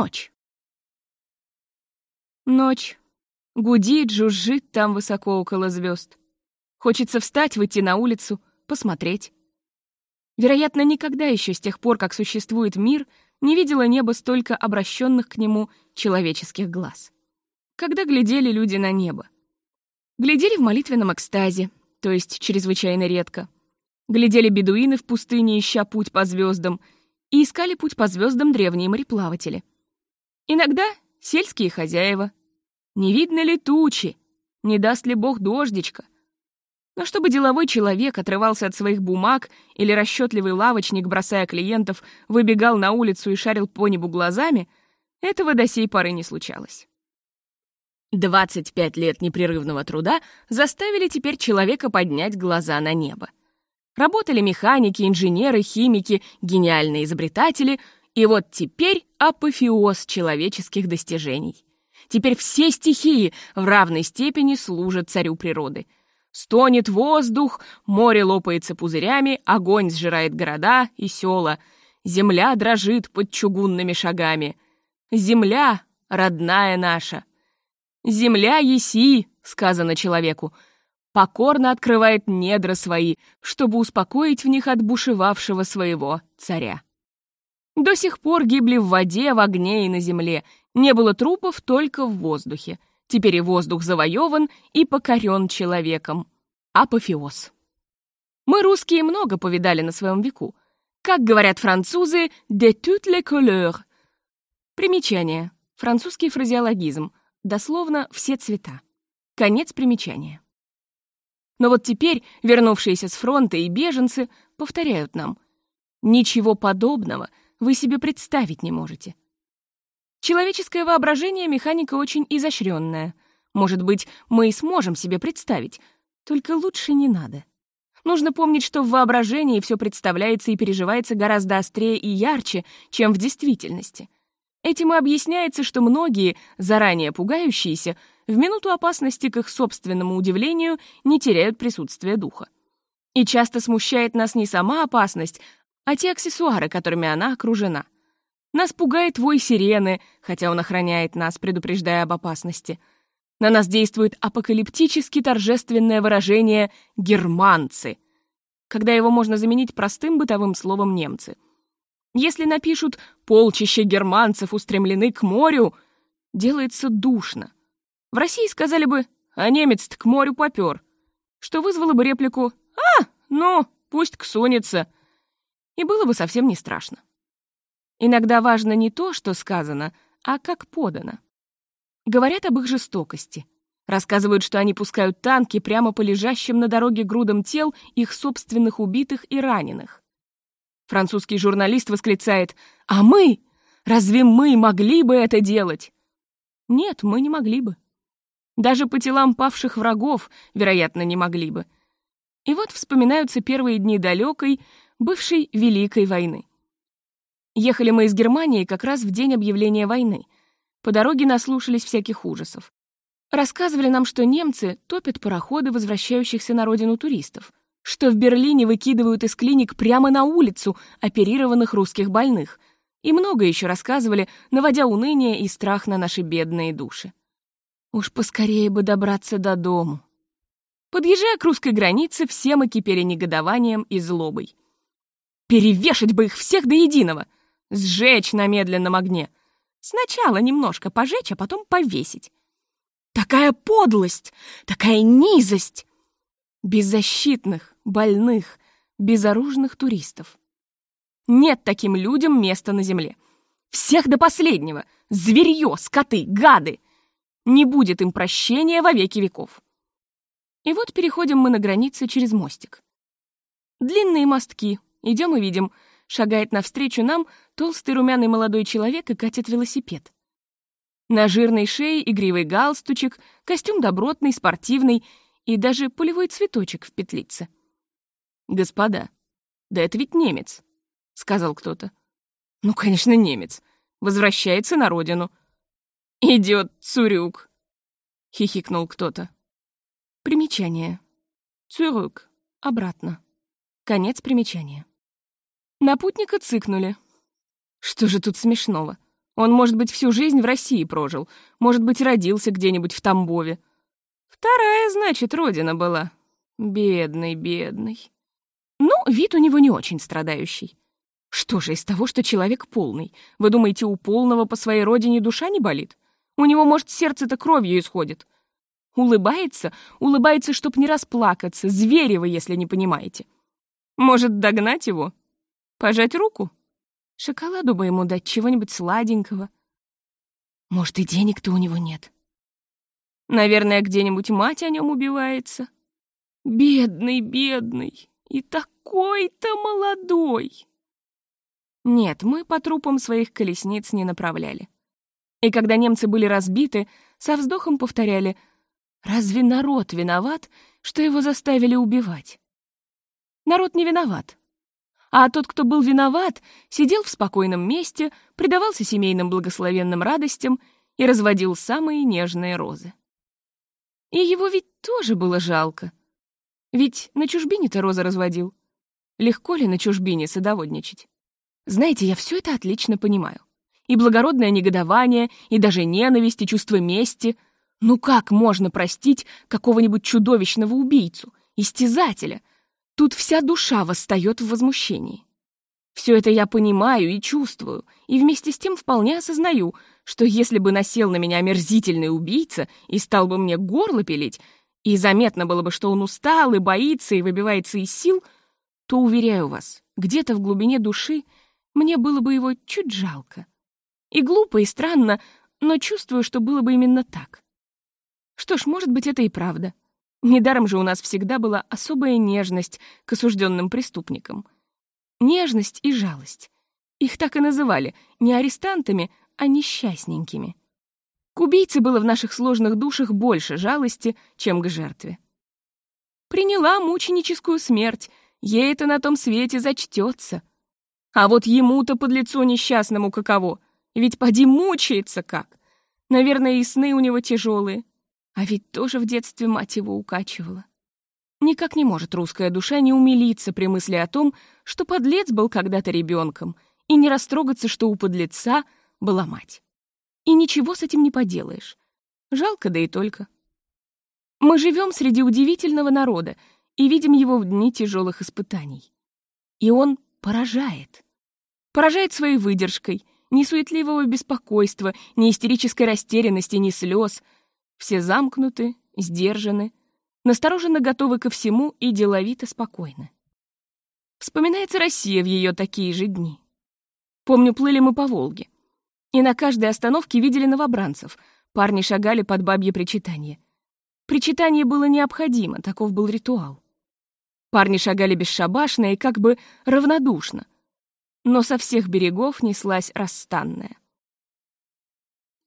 Ночь. Ночь. Гудит, жужжит там высоко около звезд. Хочется встать, выйти на улицу, посмотреть. Вероятно, никогда еще с тех пор, как существует мир, не видела небо столько обращенных к нему человеческих глаз. Когда глядели люди на небо? Глядели в молитвенном экстазе, то есть чрезвычайно редко. Глядели бедуины в пустыне, ища путь по звездам, и искали путь по звездам древние мореплаватели. Иногда сельские хозяева. Не видно ли тучи? Не даст ли бог дождичка? Но чтобы деловой человек отрывался от своих бумаг или расчетливый лавочник, бросая клиентов, выбегал на улицу и шарил по небу глазами, этого до сей поры не случалось. 25 лет непрерывного труда заставили теперь человека поднять глаза на небо. Работали механики, инженеры, химики, гениальные изобретатели, и вот теперь апофеоз человеческих достижений. Теперь все стихии в равной степени служат царю природы. Стонет воздух, море лопается пузырями, огонь сжирает города и села, земля дрожит под чугунными шагами. Земля, родная наша, «Земля еси», — сказано человеку, покорно открывает недра свои, чтобы успокоить в них отбушевавшего своего царя. До сих пор гибли в воде, в огне и на земле. Не было трупов только в воздухе. Теперь и воздух завоеван и покорен человеком. Апофеоз. Мы, русские, много повидали на своем веку. Как говорят французы, «de toutes les couleurs». Примечание. Французский фразеологизм — Дословно «все цвета». Конец примечания. Но вот теперь вернувшиеся с фронта и беженцы повторяют нам «Ничего подобного вы себе представить не можете». Человеческое воображение механика очень изощренная. Может быть, мы и сможем себе представить, только лучше не надо. Нужно помнить, что в воображении все представляется и переживается гораздо острее и ярче, чем в действительности — Этим и объясняется, что многие, заранее пугающиеся, в минуту опасности к их собственному удивлению не теряют присутствие духа. И часто смущает нас не сама опасность, а те аксессуары, которыми она окружена. Нас пугает вой сирены, хотя он охраняет нас, предупреждая об опасности. На нас действует апокалиптически торжественное выражение «германцы», когда его можно заменить простым бытовым словом «немцы». Если напишут «полчища германцев устремлены к морю», делается душно. В России сказали бы «а немец к морю попёр», что вызвало бы реплику «а, ну, пусть ксунется», и было бы совсем не страшно. Иногда важно не то, что сказано, а как подано. Говорят об их жестокости. Рассказывают, что они пускают танки прямо по лежащим на дороге грудам тел их собственных убитых и раненых. Французский журналист восклицает «А мы? Разве мы могли бы это делать?» Нет, мы не могли бы. Даже по телам павших врагов, вероятно, не могли бы. И вот вспоминаются первые дни далекой, бывшей Великой войны. Ехали мы из Германии как раз в день объявления войны. По дороге наслушались всяких ужасов. Рассказывали нам, что немцы топят пароходы возвращающихся на родину туристов что в Берлине выкидывают из клиник прямо на улицу оперированных русских больных. И много еще рассказывали, наводя уныние и страх на наши бедные души. Уж поскорее бы добраться до дому. Подъезжая к русской границе, все мы кипели негодованием и злобой. Перевешать бы их всех до единого! Сжечь на медленном огне! Сначала немножко пожечь, а потом повесить. Такая подлость! Такая низость! Беззащитных, больных, безоружных туристов. Нет таким людям места на земле. Всех до последнего. Зверье, скоты, гады. Не будет им прощения во веки веков. И вот переходим мы на границы через мостик. Длинные мостки. Идем и видим. Шагает навстречу нам толстый румяный молодой человек и катит велосипед. На жирной шее игривый галстучек, костюм добротный, спортивный и даже полевой цветочек в петлице. «Господа, да это ведь немец», — сказал кто-то. «Ну, конечно, немец. Возвращается на родину». «Идет Цурюк», — хихикнул кто-то. Примечание. Цюрюк. Обратно. Конец примечания. На путника цыкнули. Что же тут смешного? Он, может быть, всю жизнь в России прожил, может быть, родился где-нибудь в Тамбове. Вторая, значит, родина была. Бедный, бедный. Ну, вид у него не очень страдающий. Что же из того, что человек полный? Вы думаете, у полного по своей родине душа не болит? У него, может, сердце-то кровью исходит. Улыбается, улыбается, чтоб не расплакаться, зверево, если не понимаете. Может, догнать его? Пожать руку? Шоколаду бы ему дать, чего-нибудь сладенького. Может, и денег-то у него нет. Наверное, где-нибудь мать о нем убивается. Бедный, бедный, и такой-то молодой. Нет, мы по трупам своих колесниц не направляли. И когда немцы были разбиты, со вздохом повторяли «Разве народ виноват, что его заставили убивать?» Народ не виноват. А тот, кто был виноват, сидел в спокойном месте, предавался семейным благословенным радостям и разводил самые нежные розы. И его ведь тоже было жалко. Ведь на чужбине-то розы разводил. Легко ли на чужбине садоводничать? Знаете, я все это отлично понимаю. И благородное негодование, и даже ненависть, и чувство мести. Ну как можно простить какого-нибудь чудовищного убийцу, истязателя? Тут вся душа восстает в возмущении. Все это я понимаю и чувствую, и вместе с тем вполне осознаю, что если бы насел на меня омерзительный убийца и стал бы мне горло пилить, и заметно было бы, что он устал и боится и выбивается из сил, то, уверяю вас, где-то в глубине души мне было бы его чуть жалко. И глупо, и странно, но чувствую, что было бы именно так. Что ж, может быть, это и правда. Недаром же у нас всегда была особая нежность к осужденным преступникам. Нежность и жалость. Их так и называли, не арестантами, а несчастненькими. К убийце было в наших сложных душах больше жалости, чем к жертве. Приняла мученическую смерть, ей это на том свете зачтется. А вот ему-то под лицо несчастному каково, ведь поди мучается как. Наверное, и сны у него тяжелые. А ведь тоже в детстве мать его укачивала. Никак не может русская душа не умилиться при мысли о том, что подлец был когда-то ребенком, и не растрогаться, что у подлеца была мать. И ничего с этим не поделаешь. Жалко, да и только. Мы живем среди удивительного народа и видим его в дни тяжелых испытаний. И он поражает. Поражает своей выдержкой, ни суетливого беспокойства, ни истерической растерянности, ни слез. Все замкнуты, сдержаны, настороженно готовы ко всему и деловито спокойны. Вспоминается Россия в ее такие же дни. Помню, плыли мы по Волге. И на каждой остановке видели новобранцев. Парни шагали под бабье причитание. Причитание было необходимо, таков был ритуал. Парни шагали бесшабашно и как бы равнодушно. Но со всех берегов неслась расстанная.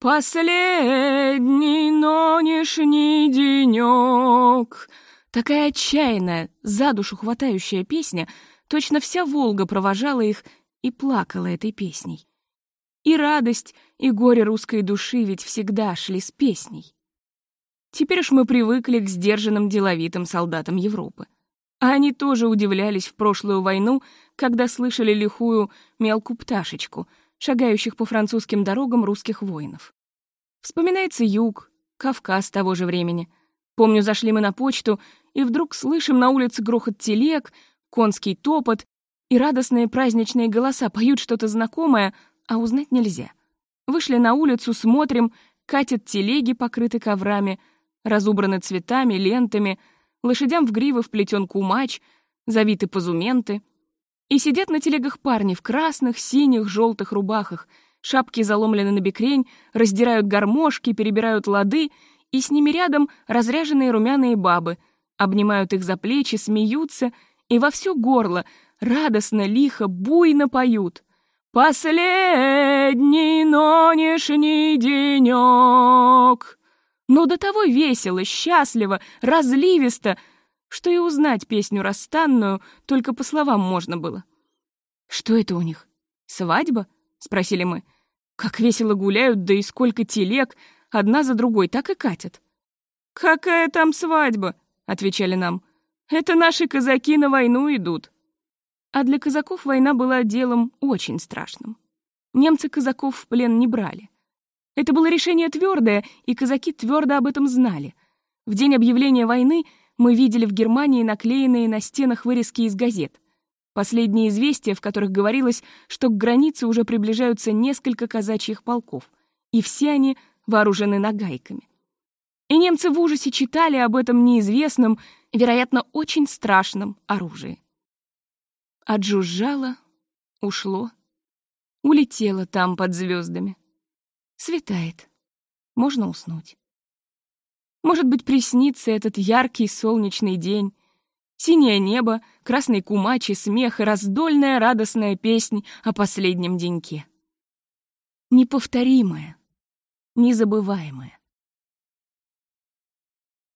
«Последний нонешний денек!» Такая отчаянная, за душу хватающая песня, точно вся Волга провожала их и плакала этой песней. И радость, и горе русской души ведь всегда шли с песней. Теперь уж мы привыкли к сдержанным деловитым солдатам Европы. А они тоже удивлялись в прошлую войну, когда слышали лихую мелкую пташечку, шагающих по французским дорогам русских воинов. Вспоминается юг, Кавказ того же времени. Помню, зашли мы на почту, и вдруг слышим на улице грохот телег, конский топот, и радостные праздничные голоса поют что-то знакомое, а узнать нельзя. Вышли на улицу, смотрим, катят телеги, покрыты коврами, разубраны цветами, лентами — лошадям в гривы вплетен кумач, завиты позументы. И сидят на телегах парни в красных, синих, желтых рубахах, шапки заломлены на бекрень, раздирают гармошки, перебирают лады, и с ними рядом разряженные румяные бабы, обнимают их за плечи, смеются и во все горло, радостно, лихо, буйно поют. «Последний нонешний денек!» но до того весело, счастливо, разливисто, что и узнать песню расстанную только по словам можно было. «Что это у них? Свадьба?» — спросили мы. «Как весело гуляют, да и сколько телег, одна за другой так и катят». «Какая там свадьба?» — отвечали нам. «Это наши казаки на войну идут». А для казаков война была делом очень страшным. Немцы казаков в плен не брали. Это было решение твердое, и казаки твердо об этом знали. В день объявления войны мы видели в Германии наклеенные на стенах вырезки из газет. Последние известия, в которых говорилось, что к границе уже приближаются несколько казачьих полков, и все они вооружены нагайками. И немцы в ужасе читали об этом неизвестном, вероятно, очень страшном оружии. Отжужжало, ушло, улетело там под звездами. Светает, можно уснуть. Может быть, приснится этот яркий солнечный день, синее небо, красный кумач и смех и раздольная радостная песнь о последнем деньке. Неповторимая, незабываемая.